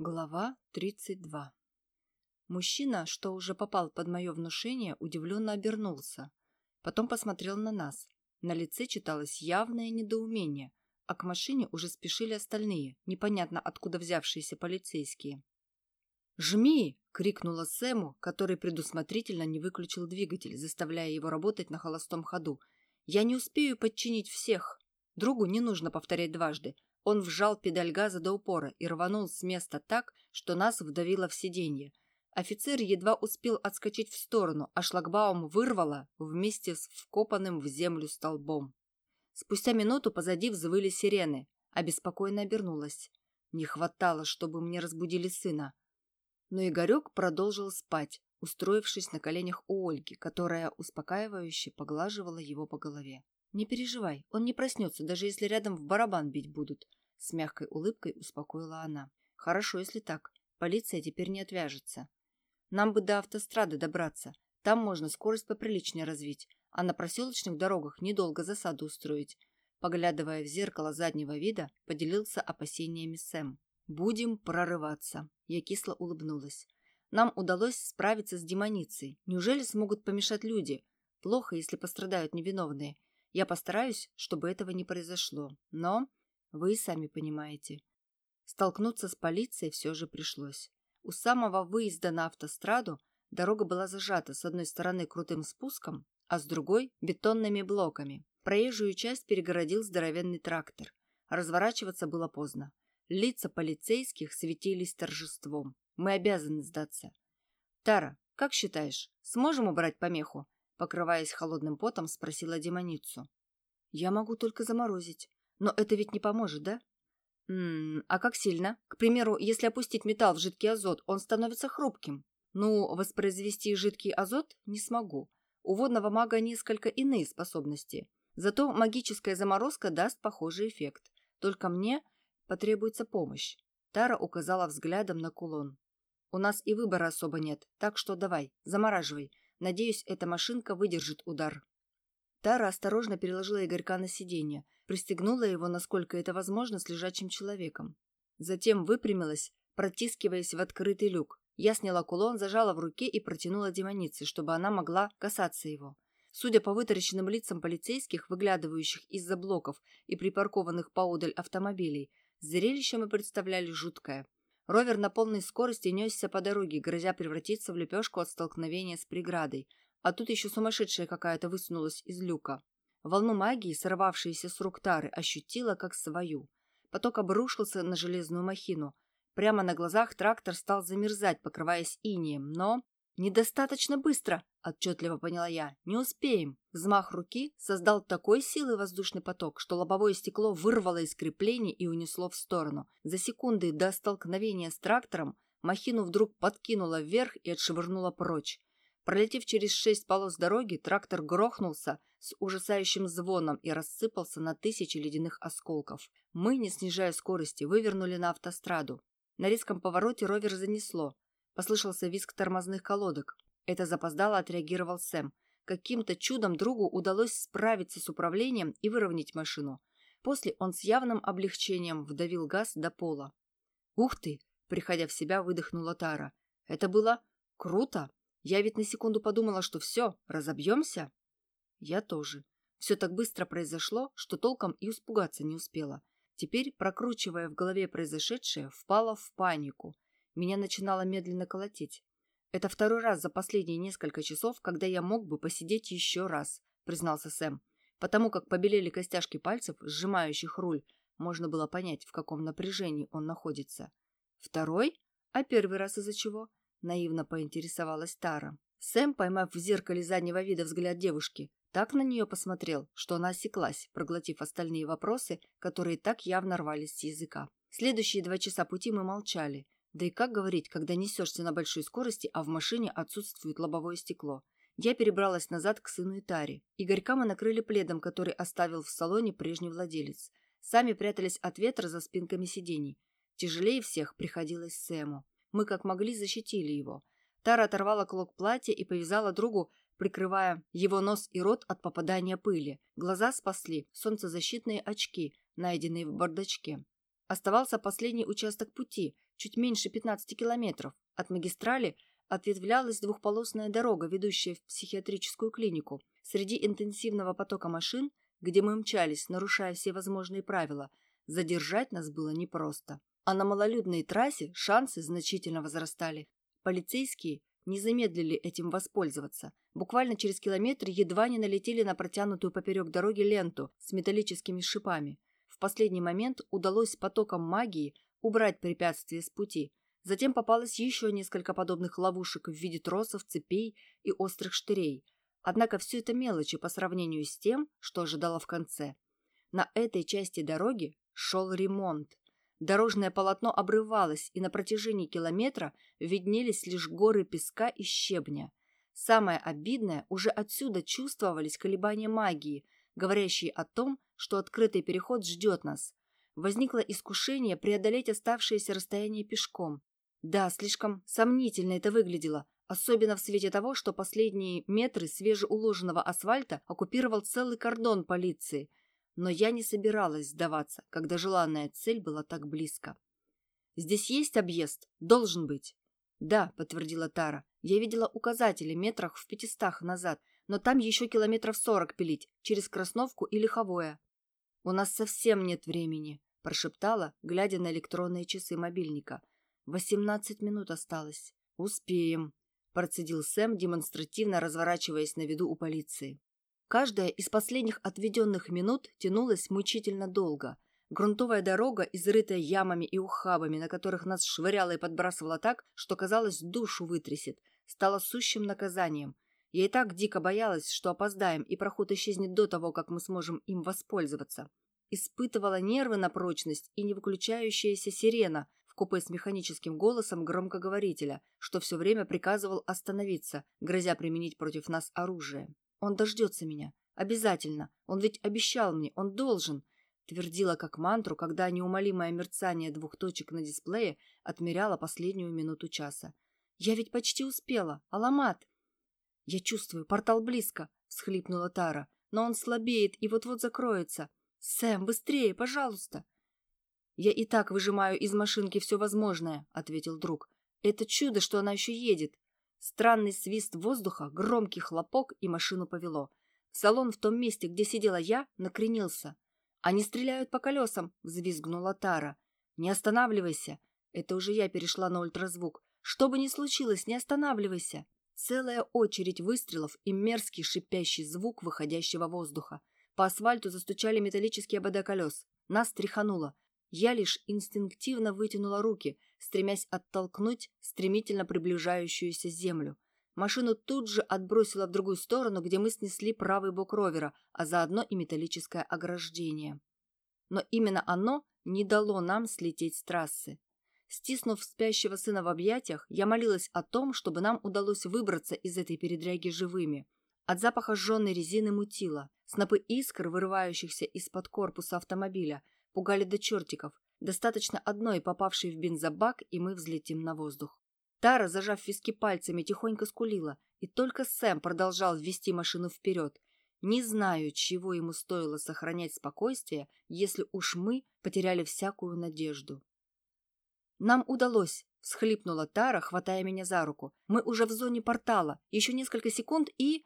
Глава 32 Мужчина, что уже попал под мое внушение, удивленно обернулся. Потом посмотрел на нас. На лице читалось явное недоумение, а к машине уже спешили остальные, непонятно откуда взявшиеся полицейские. «Жми!» — крикнула Сэму, который предусмотрительно не выключил двигатель, заставляя его работать на холостом ходу. «Я не успею подчинить всех!» Другу не нужно повторять дважды. Он вжал педаль газа до упора и рванул с места так, что нас вдавило в сиденье. Офицер едва успел отскочить в сторону, а шлагбаум вырвало вместе с вкопанным в землю столбом. Спустя минуту позади взвыли сирены, а беспокойно обернулась. Не хватало, чтобы мне разбудили сына. Но Игорек продолжил спать, устроившись на коленях у Ольги, которая успокаивающе поглаживала его по голове. «Не переживай, он не проснется, даже если рядом в барабан бить будут», с мягкой улыбкой успокоила она. «Хорошо, если так. Полиция теперь не отвяжется. Нам бы до автострады добраться. Там можно скорость поприличнее развить, а на проселочных дорогах недолго засаду устроить». Поглядывая в зеркало заднего вида, поделился опасениями Сэм. «Будем прорываться», — я кисло улыбнулась. «Нам удалось справиться с демоницей. Неужели смогут помешать люди? Плохо, если пострадают невиновные. Я постараюсь, чтобы этого не произошло. Но вы сами понимаете. Столкнуться с полицией все же пришлось. У самого выезда на автостраду дорога была зажата с одной стороны крутым спуском, а с другой – бетонными блоками. Проезжую часть перегородил здоровенный трактор. Разворачиваться было поздно. Лица полицейских светились торжеством. Мы обязаны сдаться. «Тара, как считаешь, сможем убрать помеху?» Покрываясь холодным потом, спросила демоницу. «Я могу только заморозить. Но это ведь не поможет, да?» «М -м, «А как сильно? К примеру, если опустить металл в жидкий азот, он становится хрупким. Ну, воспроизвести жидкий азот не смогу. У водного мага несколько иные способности. Зато магическая заморозка даст похожий эффект. Только мне потребуется помощь». Тара указала взглядом на кулон. «У нас и выбора особо нет, так что давай, замораживай. Надеюсь, эта машинка выдержит удар. Тара осторожно переложила Игорька на сиденье, пристегнула его, насколько это возможно, с лежачим человеком. Затем выпрямилась, протискиваясь в открытый люк. Я сняла кулон, зажала в руке и протянула демонице, чтобы она могла касаться его. Судя по вытаращенным лицам полицейских, выглядывающих из-за блоков и припаркованных поодаль автомобилей, зрелище мы представляли жуткое – Ровер на полной скорости несся по дороге, грозя превратиться в лепешку от столкновения с преградой. А тут еще сумасшедшая какая-то высунулась из люка. Волну магии, сорвавшейся с рук Тары, ощутила как свою. Поток обрушился на железную махину. Прямо на глазах трактор стал замерзать, покрываясь инием, но «Недостаточно быстро», – отчетливо поняла я. «Не успеем». Взмах руки создал такой силы воздушный поток, что лобовое стекло вырвало из крепления и унесло в сторону. За секунды до столкновения с трактором махину вдруг подкинуло вверх и отшвырнуло прочь. Пролетев через шесть полос дороги, трактор грохнулся с ужасающим звоном и рассыпался на тысячи ледяных осколков. Мы, не снижая скорости, вывернули на автостраду. На резком повороте ровер занесло. Послышался визг тормозных колодок. Это запоздало отреагировал Сэм. Каким-то чудом другу удалось справиться с управлением и выровнять машину. После он с явным облегчением вдавил газ до пола. «Ух ты!» – приходя в себя, выдохнула Тара. «Это было круто! Я ведь на секунду подумала, что все, разобьемся!» «Я тоже. Все так быстро произошло, что толком и испугаться не успела. Теперь, прокручивая в голове произошедшее, впала в панику – меня начинало медленно колотить. Это второй раз за последние несколько часов, когда я мог бы посидеть еще раз, признался Сэм. Потому как побелели костяшки пальцев, сжимающих руль, можно было понять, в каком напряжении он находится. Второй? А первый раз из-за чего? Наивно поинтересовалась Тара. Сэм, поймав в зеркале заднего вида взгляд девушки, так на нее посмотрел, что она осеклась, проглотив остальные вопросы, которые так явно рвались с языка. Следующие два часа пути мы молчали – да и как говорить, когда несешься на большой скорости, а в машине отсутствует лобовое стекло? Я перебралась назад к сыну и Таре. Игорька мы накрыли пледом, который оставил в салоне прежний владелец. Сами прятались от ветра за спинками сидений. Тяжелее всех приходилось Сэму. Мы как могли защитили его. Тара оторвала клок платья и повязала другу, прикрывая его нос и рот от попадания пыли. Глаза спасли солнцезащитные очки, найденные в бардачке. Оставался последний участок пути, чуть меньше 15 километров. От магистрали ответвлялась двухполосная дорога, ведущая в психиатрическую клинику. Среди интенсивного потока машин, где мы мчались, нарушая все возможные правила, задержать нас было непросто. А на малолюдной трассе шансы значительно возрастали. Полицейские не замедлили этим воспользоваться. Буквально через километр едва не налетели на протянутую поперек дороги ленту с металлическими шипами. В последний момент удалось потоком магии убрать препятствие с пути. Затем попалось еще несколько подобных ловушек в виде тросов, цепей и острых штырей. Однако все это мелочи по сравнению с тем, что ожидало в конце. На этой части дороги шел ремонт. Дорожное полотно обрывалось, и на протяжении километра виднелись лишь горы песка и щебня. Самое обидное, уже отсюда чувствовались колебания магии, говорящие о том, что открытый переход ждет нас. Возникло искушение преодолеть оставшееся расстояние пешком. Да, слишком сомнительно это выглядело, особенно в свете того, что последние метры свежеуложенного асфальта оккупировал целый кордон полиции, но я не собиралась сдаваться, когда желанная цель была так близко. «Здесь есть объезд? Должен быть». «Да», — подтвердила Тара. «Я видела указатели метрах в пятистах назад, но там еще километров сорок пилить, через Красновку и Лиховое». «У нас совсем нет времени», — прошептала, глядя на электронные часы мобильника. «Восемнадцать минут осталось. Успеем», — процедил Сэм, демонстративно разворачиваясь на виду у полиции. Каждая из последних отведенных минут тянулась мучительно долго. Грунтовая дорога, изрытая ямами и ухабами, на которых нас швыряло и подбрасывало так, что, казалось, душу вытрясет, стала сущим наказанием. Я и так дико боялась, что опоздаем, и проход исчезнет до того, как мы сможем им воспользоваться. Испытывала нервы на прочность и не выключающаяся сирена в купе с механическим голосом громкоговорителя, что все время приказывал остановиться, грозя применить против нас оружие. Он дождется меня. Обязательно. Он ведь обещал мне. Он должен. Твердила как мантру, когда неумолимое мерцание двух точек на дисплее отмеряло последнюю минуту часа. Я ведь почти успела. Аламат. Я чувствую, портал близко, всхлипнула Тара. Но он слабеет и вот-вот закроется. Сэм, быстрее, пожалуйста. Я и так выжимаю из машинки все возможное, ответил друг. Это чудо, что она еще едет. Странный свист воздуха, громкий хлопок, и машину повело. Салон в том месте, где сидела я, накренился. «Они стреляют по колесам!» — взвизгнула Тара. «Не останавливайся!» Это уже я перешла на ультразвук. «Что бы ни случилось, не останавливайся!» Целая очередь выстрелов и мерзкий шипящий звук выходящего воздуха. По асфальту застучали металлические обода колес. Нас тряхануло. Я лишь инстинктивно вытянула руки, стремясь оттолкнуть стремительно приближающуюся землю. Машину тут же отбросила в другую сторону, где мы снесли правый бок ровера, а заодно и металлическое ограждение. Но именно оно не дало нам слететь с трассы. Стиснув спящего сына в объятиях, я молилась о том, чтобы нам удалось выбраться из этой передряги живыми. От запаха сжженной резины мутило. Снопы искр, вырывающихся из-под корпуса автомобиля, пугали до чертиков. Достаточно одной, попавшей в бензобак, и мы взлетим на воздух. Тара, зажав виски пальцами, тихонько скулила, и только Сэм продолжал ввести машину вперед. Не знаю, чего ему стоило сохранять спокойствие, если уж мы потеряли всякую надежду. «Нам удалось!» — всхлипнула Тара, хватая меня за руку. «Мы уже в зоне портала. Еще несколько секунд и...»